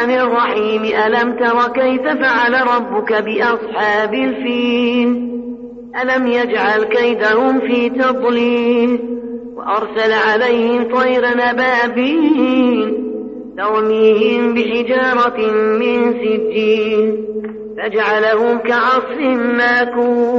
الرحمن الرحيم. ألم تر كيف فعل ربك بأصحاب الفيل؟ ألم يجعل كيدهم في تضليل؟ وأرسل عليهم طير نبابين ترميهم بحجارة من سجين فجعلهم كعصف ماكون